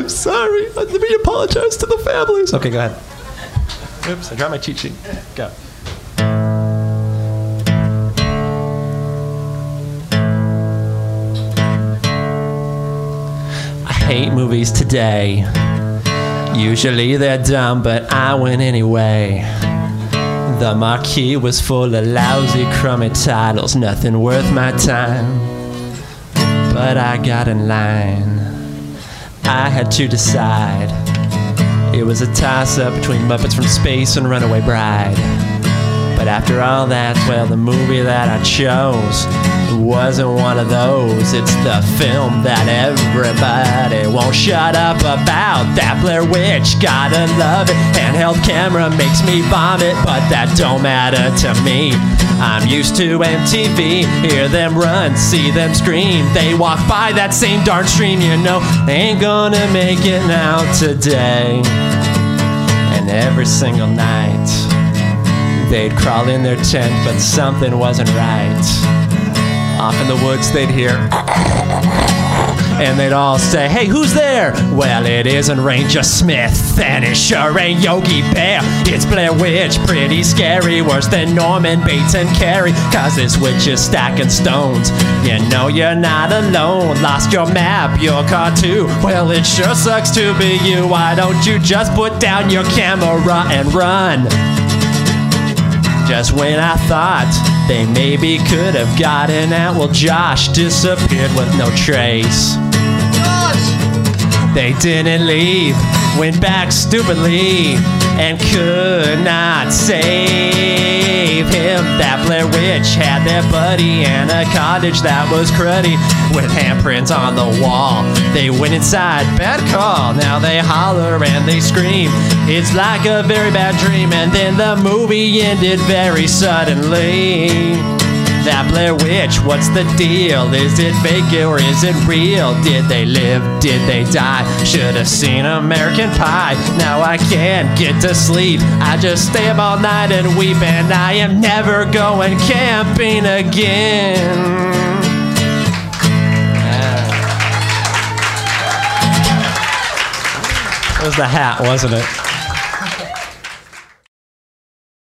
I'm sorry. Let me apologize to the families. Okay, go ahead. Oops, I dropped my cheat sheet. Go. I hate movies today. Usually they're dumb, but I went anyway. The marquee was full of lousy, crummy titles, nothing worth my time. But I got in line. I had to decide. It was a toss up between Muppets from Space and Runaway Bride. But after all that, well, the movie that I chose wasn't one of those. It's the film that everybody won't shut up about. That Blair Witch, gotta love it. Handheld camera makes me vomit, but that don't matter to me. I'm used to MTV, hear them run, see them scream. They walk by that same darn stream, you know, they ain't gonna make it now today. And every single night, they'd crawl in their tent, but something wasn't right. Off in the woods, they'd hear. And they'd all say, Hey, who's there? Well, it isn't Ranger Smith, and it sure ain't Yogi Bear. It's Blair Witch, pretty scary, worse than Norman Bates and Carrie. Cause this witch is stacking stones. You know you're not alone. Lost your map, your car too. Well, it sure sucks to be you. Why don't you just put down your camera and run? Just when I thought they maybe could have gotten out, well, Josh disappeared with no trace. They didn't leave, went back stupidly, and could not save. Blair Witch had their buddy in a cottage that was cruddy with handprints on the wall. They went inside, bad call. Now they holler and they scream. It's like a very bad dream, and then the movie ended very suddenly. That Blair Witch, what's the deal? Is it fake or is it real? Did they live? Did they die? Should have seen American Pie. Now I can't get to sleep. I just stay up all night and weep, and I am never going camping again. That was the hat, wasn't it?